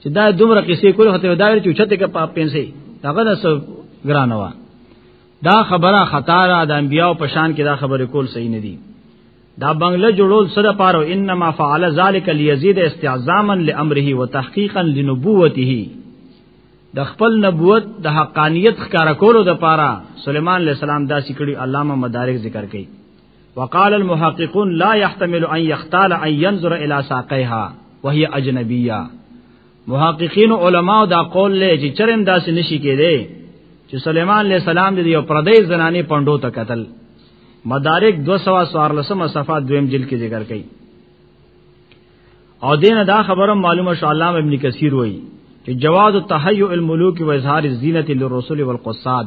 چې دا دومره قصې کول هته دا ویل چې چته کې پاپ پنسي هغه د سو ګران وا دا خبره خطا را د انبیاو په شان کې دا خبره کول صحیح نه دي دا بنگله جوړول سره پاره انما فعل ذلك ليزيد استعظاما لامره وتحقيقا لنبوته د خپل نبوت د حقانیت ښکارا کولو د پاره سليمان عليه السلام دا سکړي علامه مدارک ذکر کړي وقال المحققون لا يحتمل ان يختال ان ينظر الى ساقيها وهي اجنبيه محققین علما دا قول لې چې چرم داسې نشي کېده چې سليمان عليه السلام دې یو پردې زنانه پندو ته قتل مدارک 214 صفحه دویم جلد کې ذکر کړي او دین دا خبره معلومه شو علامه ابن کثیر وایي چې جواز تحیع الملوک و اظهار الزینت للرسل والقصاد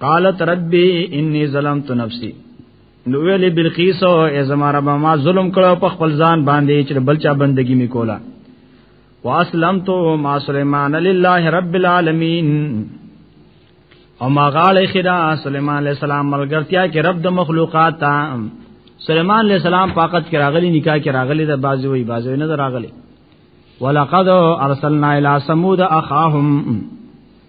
قالت ربي اني ظلمت نفسي نو ویلې بلقیس او ازما رب ما ظلم کړو په خپل ځان باندې چې بل چا بندگی می کولا واسلمت ما سليمان لله رب العالمین او ما غاله خدا سليمان عليه السلام ملګرتیا کې رب د مخلوقات تا سليمان عليه السلام پاکت کې راغلي نکاح کې راغلي د بازي وي بازي نه راغلي ولقد ارسلنا الى ثمود اخاهم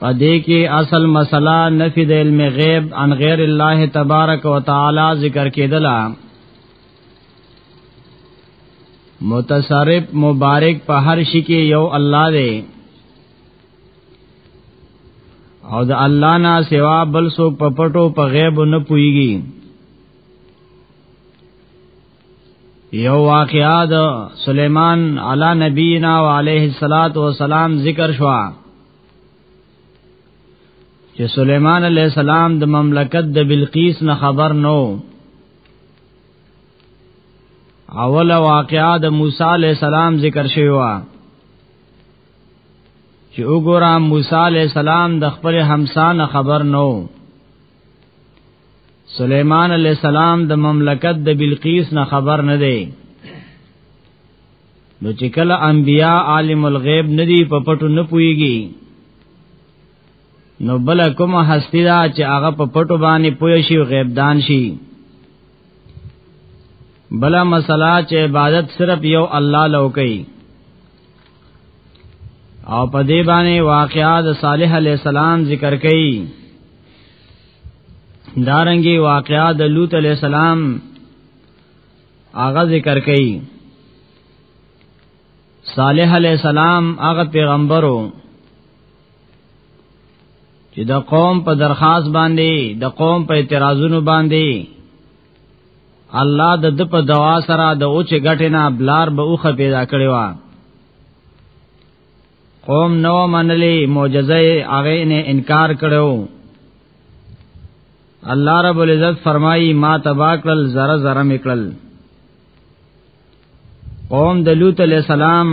پدې کې اصل مسله نفي د علم غیب عن غیر الله تبارک وتعالى ذکر کېدله متصرف مبارک په هر شي کې یو الله دی او د الله نه سوا بل څوک په پټو په غیب نه پويږي یو واقعا د سلیمان علی نبینا و علیه الصلاۃ والسلام ذکر شو چې سلیمان علیه السلام د مملکت د بلقیس نه خبر نو اوله واقعا د موسی علیه السلام ذکر شوی و چې وګورم موسی علیه السلام د خپل همسا نه خبر نو سلیمان علیہ السلام د مملکت د بلقیس نه خبر نه دی نو چې کله انبیا عالم الغیب ندی په پټو نه پويږي نو بل کوم هستی دا چې هغه په پټو باندې پوي شي غیب دان شي بلا مسله چې عبادت صرف یو الله لوکي او په دې باندې واقعا د صالح علی السلام ذکر کړي دارنګي واقعا د لوط علی السلام هغه ذکر کړي صالح علی السلام هغه پیغمبرو چې د قوم په درخواست باندې د قوم په اعتراضونو باندې الله د د په دوا سره د اوچ غټینا بلار به اوخه پیدا کړی و قوم نو منلی معجزه هغه نه انکار کړو الله رب العزت فرمایي ما تباکل زره زره میکل قوم د لوط علیہ السلام